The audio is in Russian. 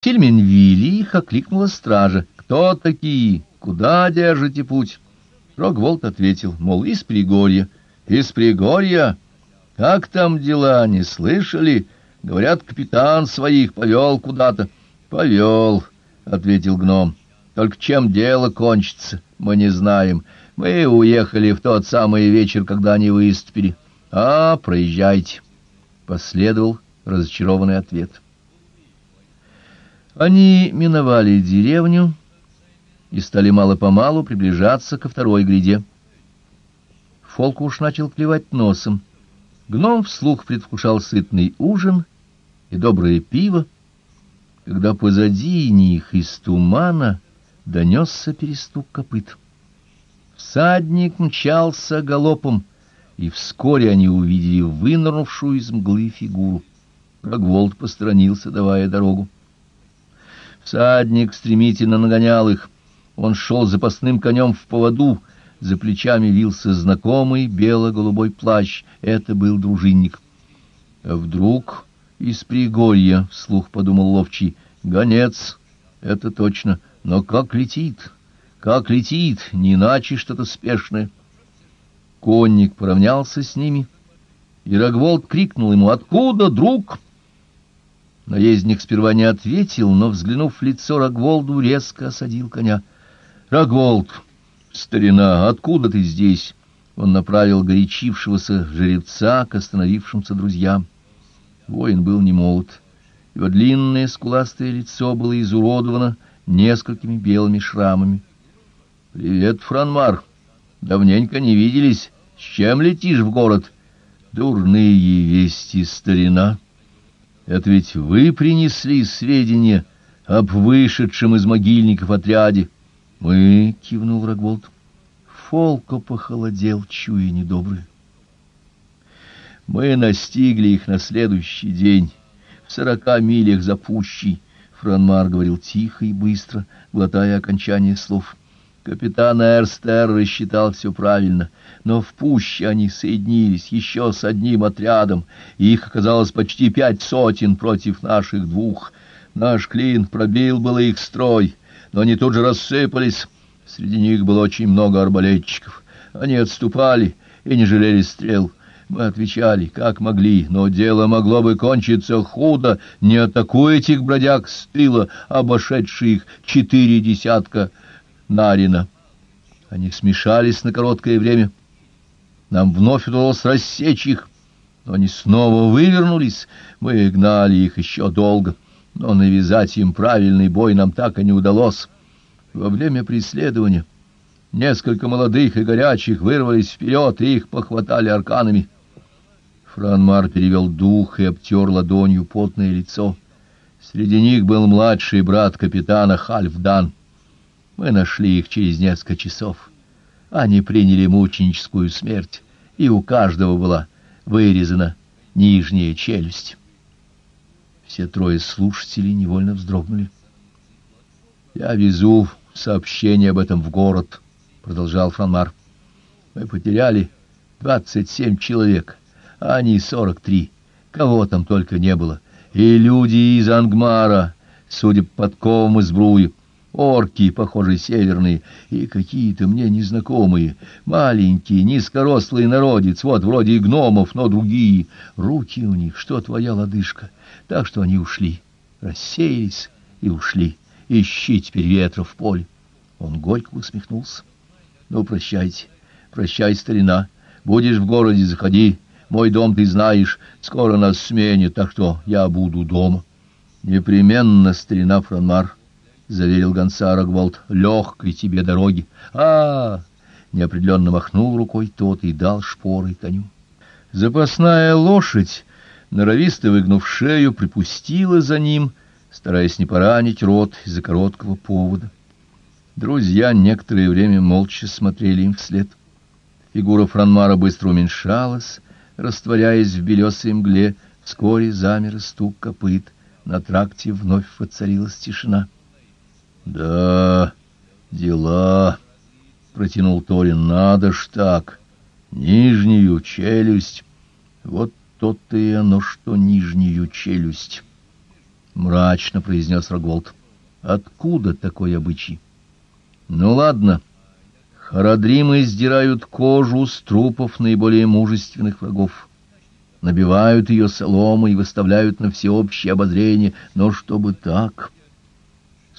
Тельменвилли их окликнула стража. «Кто такие? Куда держите путь?» Рогволд ответил, мол, из Пригорья. «Из Пригорья? Как там дела, не слышали? Говорят, капитан своих повел куда-то». «Повел», — ответил гном. «Только чем дело кончится, мы не знаем. Мы уехали в тот самый вечер, когда они выступили». «А, проезжайте», — последовал разочарованный ответ. Они миновали деревню и стали мало-помалу приближаться ко второй гряде. Фолк уж начал клевать носом. Гном вслух предвкушал сытный ужин и доброе пиво, когда позади них из тумана донесся перестук копыт. Всадник мчался галопом, и вскоре они увидели вынырнувшую из мглы фигуру. Рогволд посторонился, давая дорогу. Всадник стремительно нагонял их. Он шел запасным конем в поводу, за плечами вился знакомый бело-голубой плащ. Это был дружинник. А вдруг из Пригорья, — вслух подумал ловчий, — гонец, это точно, но как летит, как летит, не иначе что-то спешное. Конник поравнялся с ними, и Рогволд крикнул ему «Откуда, друг?» Наездник сперва не ответил, но, взглянув в лицо Рогволду, резко осадил коня. «Рогволд, старина, откуда ты здесь?» Он направил горячившегося жеребца к остановившимся друзьям. Воин был не молод. Его длинное скуластое лицо было изуродовано несколькими белыми шрамами. «Привет, Франмар! Давненько не виделись. С чем летишь в город?» «Дурные вести, старина!» Это ведь вы принесли сведения об вышедшем из могильников отряде. Мы, — кивнул Рогволд. Фолко похолодел, чуя недоброе. Мы настигли их на следующий день, в сорока милях за пущей. Франмар говорил тихо и быстро, глотая окончание слов. Капитан Эрстер рассчитал все правильно, но в пуще они соединились еще с одним отрядом, и их оказалось почти пять сотен против наших двух. Наш клин пробил было их строй, но они тут же рассыпались. Среди них было очень много арбалетчиков. Они отступали и не жалели стрел. Мы отвечали, как могли, но дело могло бы кончиться худо, не атакуя их бродяг с тыла, обошедших их четыре десятка Нарина. Они смешались на короткое время. Нам вновь удалось рассечь их, но они снова вывернулись. Мы гнали их еще долго, но навязать им правильный бой нам так и не удалось. Во время преследования несколько молодых и горячих вырвались вперед, и их похватали арканами. Франмар перевел дух и обтер ладонью потное лицо. Среди них был младший брат капитана Хальфдан. Мы нашли их через несколько часов. Они приняли мученическую смерть, и у каждого была вырезана нижняя челюсть. Все трое слушателей невольно вздрогнули. «Я везу сообщение об этом в город», — продолжал Франмар. «Мы потеряли двадцать семь человек, а они сорок три. Кого там только не было. И люди из Ангмара, судя по подковам из Бруи, орки, похоже, северные, и какие-то мне незнакомые, маленькие, низкорослые народец, вот вроде и гномов, но другие. Руки у них, что твоя лодыжка. Так что они ушли, рассеялись и ушли. Ищи теперь ветра в поле. Он горько усмехнулся. Ну, прощайте, прощай, старина. Будешь в городе, заходи. Мой дом ты знаешь, скоро нас сменят, так что я буду дома. Непременно, старина Франмар. — заверил гонца Рогволд, — легкой тебе дороги. а, неопределенно махнул рукой тот и дал шпоры коню. Запасная лошадь, норовисто выгнув шею, припустила за ним, стараясь не поранить рот из-за короткого повода. Друзья некоторое время молча смотрели им вслед. Фигура Франмара быстро уменьшалась, растворяясь в белесой мгле, вскоре замер стук копыт. На тракте вновь воцарилась тишина. Да, дела, протянул Торин. Надо ж так. Нижнюю челюсть. Вот то-то и оно, что нижнюю челюсть. мрачно произнес Рогволд. Откуда такой обычай? Ну ладно. Харадримы издирают кожу с трупов наиболее мужественных врагов. Набивают ее соломой и выставляют на всеобщее обозрение, но чтобы так...